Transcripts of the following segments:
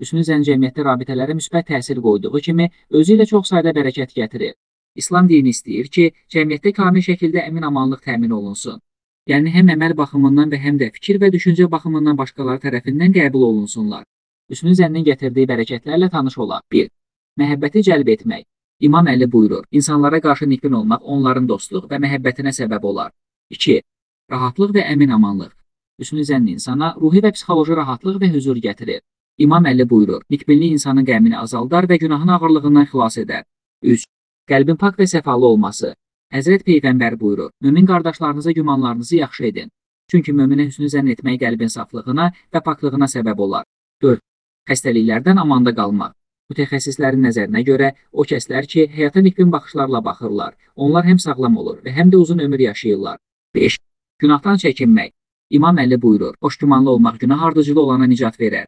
Hüsnü zənn cəmiyyətdə rabitələrə müsbət təsir qoyduğu kimi, özü ilə çox sayda bərəkət gətirir. İslam dini istəyir ki, cəmiyyətdə kamil şəkildə əmin-amanlıq təmin olunsun. Yəni həm əməl baxımından və həm də fikir və düşüncə baxımından başqaları tərəfindən qəbul olunsunlar. Hüsnü zənnin gətirdiyi bərəkətlərlə tanış olaq. 1. Məhəbbəti cəlb etmək. İmam Əli buyurur: İnsanlara qarşı nikbin olmaq onların dostluq və məhəbbətinə səbəb olar. 2. Rahatlıq və əmin-amanlıq. Hüsnü zənn insana ruhi və psixoloji rahatlıq və huzur gətirir. İmam Əli buyurur: Nikbinlik insanın qəmini azaldar və günahın ağırlığından xilas edər. 3. Qəlbin pak və səfalı olması. Həzrət Peyğəmbər buyurur: Mömin qardaşlarınıza gümanlarınızı yaxşı edin. Çünki möminə hüsnü zənn etmək qəlbin saflığına və paklığına səbəb olar. 4. Xəstəliklərdən amanda qalmaq. Mütəxəssislərin nəzərinə görə, o kəslər ki, həyata nikbin baxışlarla baxırlar, onlar həm sağlam olur və həm də uzun ömür yaşayırlar. 5. Günahdan çəkinmək. İmam Əli buyurur: Xoşgümanlı olmaq günah ardıcılı olana nicat verər.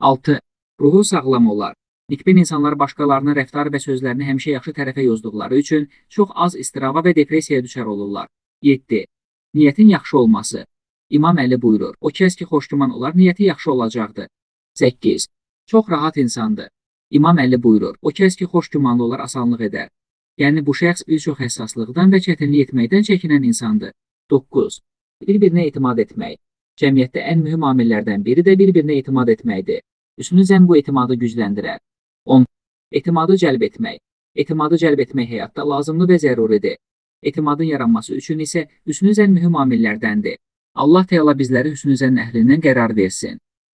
6. Ruhu sağlam olar. Nikbin insanlar başqalarının rəftar və sözlərini həmişə yaxşı tərəfə yozduqları üçün çox az istiraba və depressiyaya düşər olurlar. 7. Niyyətin yaxşı olması. İmam Əli buyurur: O kəs ki, xoşgüman olar, niyyəti yaxşı olacaqdır. 8. Çox rahat insandır. İmam Əli buyurur: O kəs ki, xoşgümanlı olar, asanlıq edər. Yəni bu şəxs bir çox həssaslıqdan və çətinlik etməkdən çəkinən insandır. 9. Bir-birinə etimad etmək. Cəmiyyətdə ən mühüm amillərdən biri də bir-birinə etimad etməkdir. Hüsnü zənn bu etimadı gücləndirər. 10. Etimadı cəlb etmək. Etimadı cəlb etmək həyatda lazımlı və zəruridir. Etimadın yaranması üçün isə hüsnü zənn mühüm amillərdəndir. Allah Teala bizləri hüsnü zənn əhlindən qərar versin.